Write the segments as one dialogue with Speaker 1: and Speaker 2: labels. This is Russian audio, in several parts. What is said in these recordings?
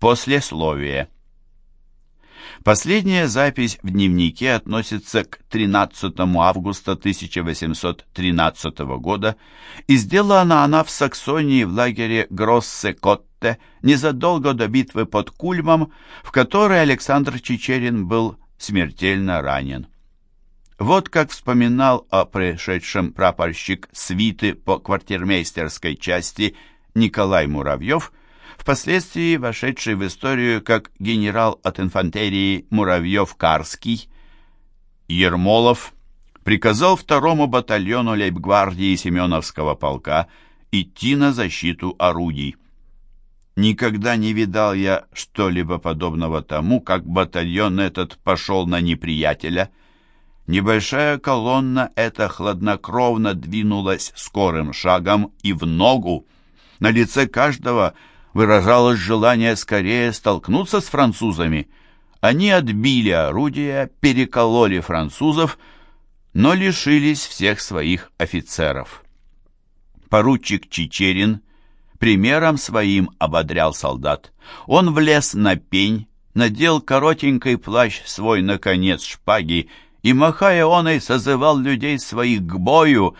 Speaker 1: Послесловие. Последняя запись в дневнике относится к 13 августа 1813 года, и сделана она в Саксонии в лагере Гроссе-Котте незадолго до битвы под Кульмом, в которой Александр Чечерин был смертельно ранен. Вот как вспоминал о происшедшем прапорщик свиты по квартирмейстерской части Николай Муравьев – впоследствии вошедший в историю как генерал от инфантерии Муравьев-Карский, Ермолов приказал второму батальону лейбгвардии Семеновского полка идти на защиту орудий. Никогда не видал я что-либо подобного тому, как батальон этот пошел на неприятеля. Небольшая колонна эта хладнокровно двинулась скорым шагом и в ногу. На лице каждого – выражалось желание скорее столкнуться с французами. Они отбили орудия, перекололи французов, но лишились всех своих офицеров. Поручик Чичерин примером своим ободрял солдат. Он влез на пень, надел коротенький плащ свой на конец шпаги и, махая оной, созывал людей своих к бою,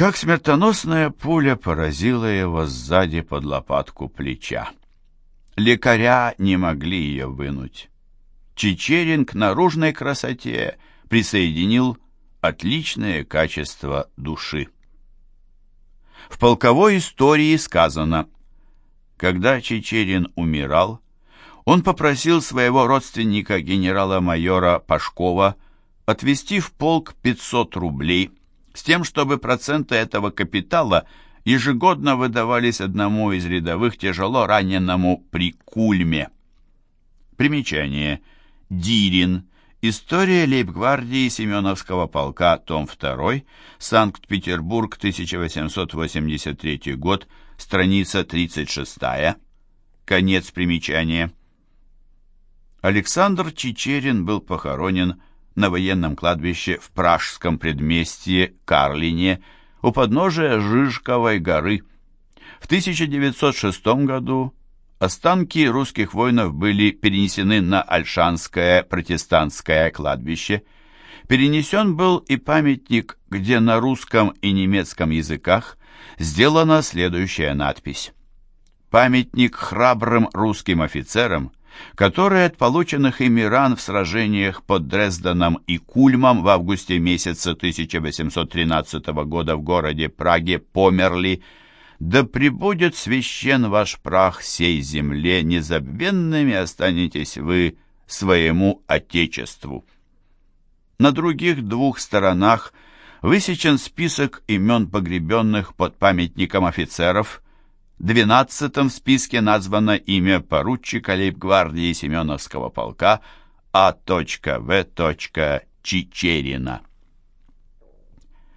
Speaker 1: как смертоносная пуля поразила его сзади под лопатку плеча. Лекаря не могли ее вынуть. Чечерин к наружной красоте присоединил отличное качество души. В полковой истории сказано, когда Чечерин умирал, он попросил своего родственника генерала-майора Пашкова отвести в полк 500 рублей с тем, чтобы проценты этого капитала ежегодно выдавались одному из рядовых тяжело раненому при Кульме. Примечание. Дирин. История лейбгвардии Семеновского полка, том 2, Санкт-Петербург, 1883 год, страница 36. Конец примечания. Александр Чичерин был похоронен на военном кладбище в пражском предместье Карлине у подножия Жижковой горы. В 1906 году останки русских воинов были перенесены на Альшанское протестантское кладбище. Перенесен был и памятник, где на русском и немецком языках сделана следующая надпись. Памятник храбрым русским офицерам – которые от полученных ими ран в сражениях под Дрезденом и Кульмом в августе месяца 1813 года в городе Праге померли, да пребудет священ ваш прах сей земле, незабвенными останетесь вы своему Отечеству. На других двух сторонах высечен список имен погребенных под памятником офицеров – Двенадцатом в списке названо имя поручика лейб-гвардии Семеновского полка А.В. Чичерина.